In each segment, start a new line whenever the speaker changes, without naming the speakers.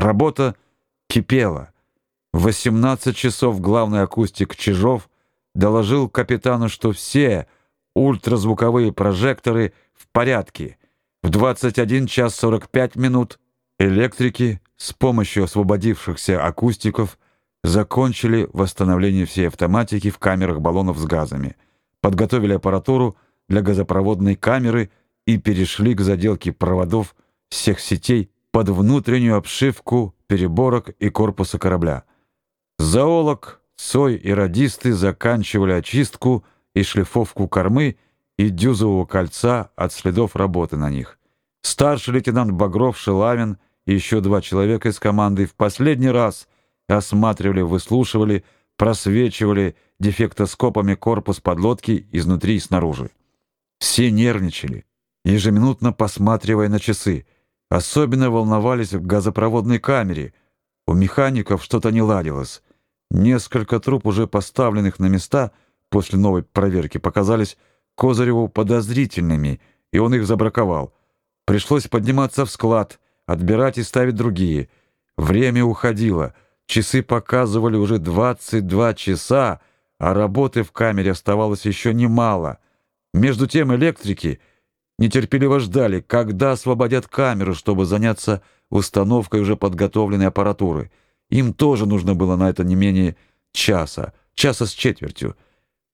Работа кипела. В 18 часов главный акустик Чижов доложил капитану, что все ультразвуковые прожекторы в порядке. В 21 час 45 минут электрики с помощью освободившихся акустиков закончили восстановление всей автоматики в камерах баллонов с газами, подготовили аппаратуру для газопроводной камеры и перешли к заделке проводов всех сетей под внутреннюю обшивку переборок и корпуса корабля. Зоолог, Сой и радисты заканчивали очистку и шлифовку кормы и дюзового кольца от следов работы на них. Старший лейтенант Багров, Шелавин и еще два человека из команды в последний раз осматривали, выслушивали, просвечивали дефектоскопами корпус подлодки изнутри и снаружи. Все нервничали, ежеминутно посматривая на часы. Особенно волновались в газопроводной камере. У механиков что-то не ладилось. Несколько труб, уже поставленных на места после новой проверки, показались Козыреву подозрительными, и он их забраковал. Пришлось подниматься в склад, отбирать и ставить другие. Время уходило. Часы показывали уже 22 часа, а работы в камере оставалось еще немало. Между тем электрики нетерпеливо ждали, когда освободят камеру, чтобы заняться установкой уже подготовленной аппаратуры. Им тоже нужно было на это не менее часа, часа с четвертью.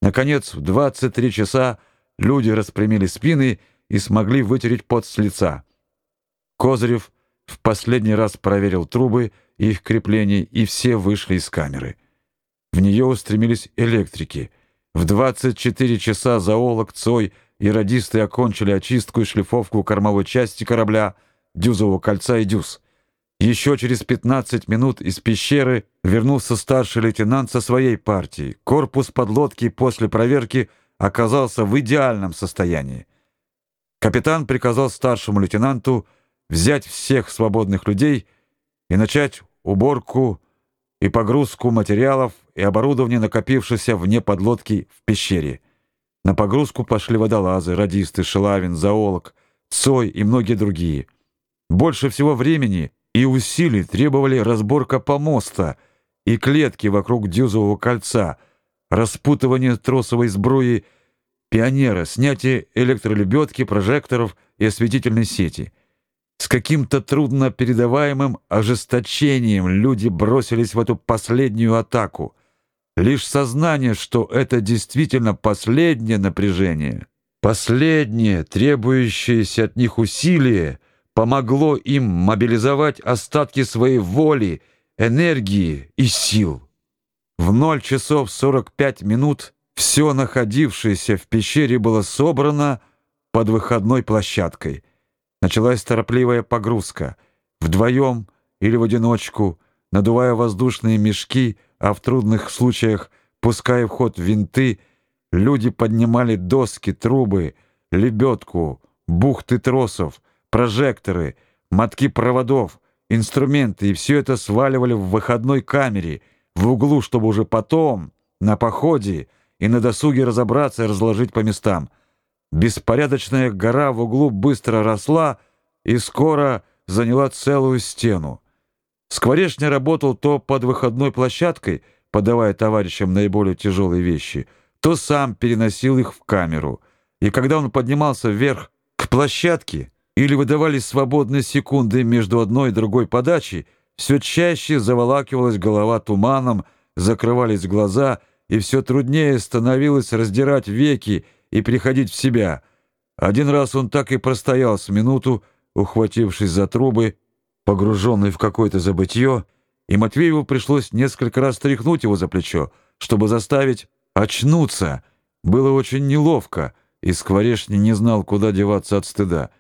Наконец, в 23 часа люди распрямили спины и смогли вытереть пот с лица. Козырев в последний раз проверил трубы и их крепления, и все вышли из камеры. В нее устремились электрики. В 24 часа зоолог Цой и радисты окончили очистку и шлифовку кормовой части корабля, дюзового кольца и дюз. Еще через 15 минут из пещеры вернулся старший лейтенант со своей партией. Корпус подлодки после проверки оказался в идеальном состоянии. Капитан приказал старшему лейтенанту взять всех свободных людей и начать уборку и погрузку материалов и оборудования, накопившегося вне подлодки в пещере. На погрузку пошли водолазы, радисты, Шелавин, зоолог, Цой и многие другие. Больше всего времени и усилий требовали разборка помоста и клетки вокруг дюзового кольца, распутывание тросовой сбруи пионера, снятие электролебедки, прожекторов и осветительной сети. С каким-то трудно передаваемым ожесточением люди бросились в эту последнюю атаку. Лишь сознание, что это действительно последнее напряжение, последнее, требующееся от них усилие, помогло им мобилизовать остатки своей воли, энергии и сил. В 0 часов 45 минут все находившееся в пещере было собрано под выходной площадкой. Началась торопливая погрузка. Вдвоем или в одиночку, надувая воздушные мешки, а в трудных случаях пуская в ход винты, люди поднимали доски, трубы, лебедку, бухты тросов, прожекторы, мотки проводов, инструменты, и все это сваливали в выходной камере, в углу, чтобы уже потом, на походе и на досуге разобраться и разложить по местам. Беспорядочная гора в углу быстро росла и скоро заняла целую стену. Скворечня работал то под выходной площадкой, подавая товарищам наиболее тяжелые вещи, то сам переносил их в камеру. И когда он поднимался вверх к площадке или выдавались свободные секунды между одной и другой подачей, все чаще заволакивалась голова туманом, закрывались глаза, и все труднее становилось раздирать веки и приходить в себя. Один раз он так и простоял с минуту, ухватившись за трубы, погруженный в какое-то забытье, и Матвееву пришлось несколько раз тряхнуть его за плечо, чтобы заставить очнуться. Было очень неловко, и Скворечный не знал, куда деваться от стыда.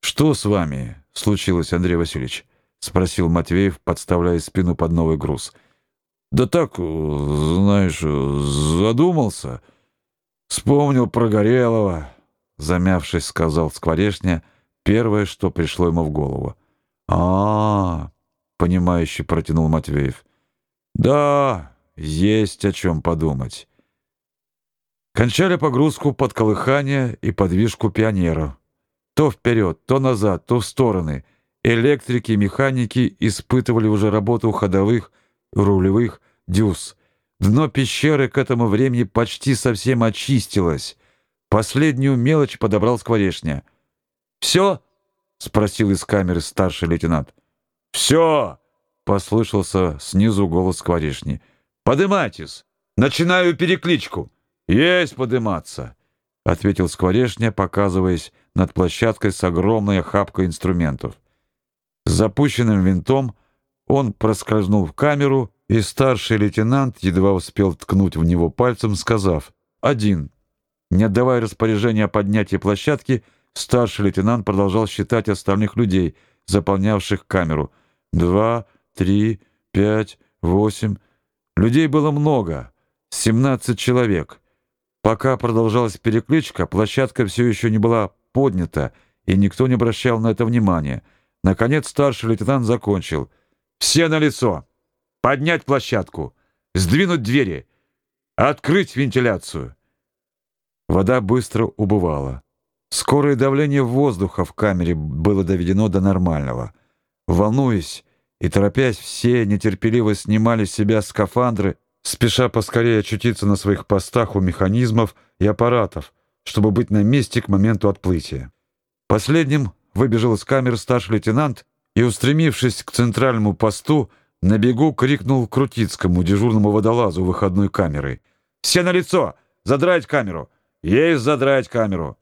«Что с вами случилось, Андрей Васильевич?» — спросил Матвеев, подставляя спину под новый груз. «Да так, знаешь, задумался. Вспомнил про Горелого», — замявшись, сказал Скворечня, первое, что пришло ему в голову. А, -а, -а понимающе протянул Матвеев. Да, есть о чем подумать. Кончали погрузку под колыхание и подвижку пионера. То вперед, то назад, то в стороны. электрики механики испытывали уже работу ходовых рулевых дюз. Дно пещеры к этому времени почти совсем очистилось. Последнюю мелочь подобрал скворечня. «Все?» — спросил из камеры старший лейтенант. «Все!» — послышался снизу голос скворечни. «Подымайтесь! Начинаю перекличку!» «Есть подыматься!» — ответил скворечня, показываясь над площадкой с огромной охапкой инструментов. С запущенным винтом он проскользнул в камеру, и старший лейтенант едва успел ткнуть в него пальцем, сказав «Один». Не отдавая распоряжения о поднятии площадки, старший лейтенант продолжал считать остальных людей, заполнявших камеру. Два, три, пять, восемь. Людей было много. Семнадцать человек. Пока продолжалась перекличка, площадка все еще не была поднята, и никто не обращал на это внимания. Наконец старший лейтенант закончил. «Все на лицо! Поднять площадку! Сдвинуть двери! Открыть вентиляцию!» Вода быстро убывала. Скорое давление воздуха в камере было доведено до нормального. Волнуясь и торопясь, все нетерпеливо снимали с себя скафандры, спеша поскорее очутиться на своих постах у механизмов и аппаратов, чтобы быть на месте к моменту отплытия. Последним выбежал из камеры старший лейтенант и, устремившись к центральному посту, на бегу крикнул Крутицкому, дежурному водолазу выходной камеры. «Все на лицо! Задрать камеру! Есть задрать камеру!»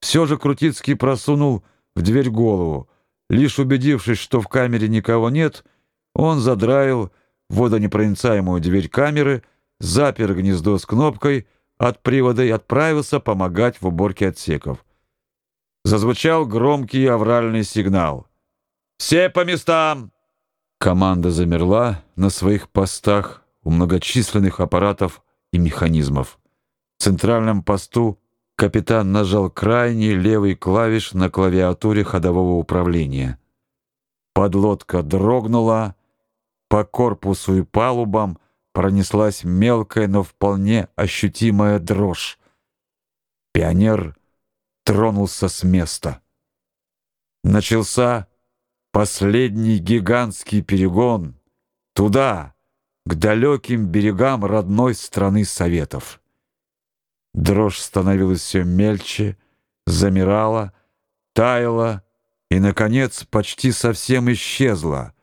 Все же Крутицкий просунул в дверь голову. Лишь убедившись, что в камере никого нет, он задраил водонепроницаемую дверь камеры, запер гнездо с кнопкой от привода и отправился помогать в уборке отсеков. Зазвучал громкий авральный сигнал. «Все по местам!» Команда замерла на своих постах у многочисленных аппаратов и механизмов. В центральном посту капитан нажал крайний левый клавиш на клавиатуре ходового управления. Подлодка дрогнула, по корпусу и палубам пронеслась мелкая, но вполне ощутимая дрожь. Пионер тронулся с места. Начался последний гигантский перегон туда, к далеким берегам родной страны Советов. Дрожь становилась все мельче, замирала, таяла и, наконец, почти совсем исчезла —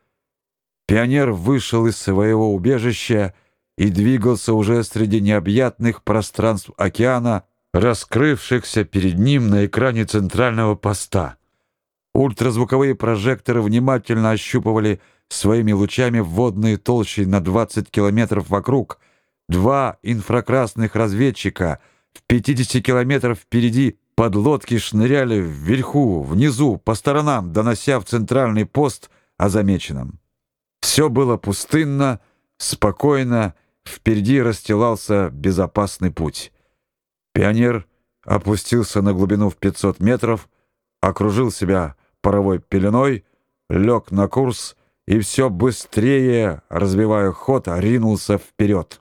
Пионер вышел из своего убежища и двигался уже среди необъятных пространств океана, раскрывшихся перед ним на экране центрального поста. Ультразвуковые прожекторы внимательно ощупывали своими лучами водные толщи на 20 километров вокруг. Два инфракрасных разведчика в 50 километров впереди подлодки шныряли вверху, внизу, по сторонам, донося в центральный пост о замеченном. Все было пустынно, спокойно, впереди расстилался безопасный путь. Пионер опустился на глубину в 500 метров, окружил себя паровой пеленой, лег на курс и все быстрее, разбивая ход, ринулся вперед.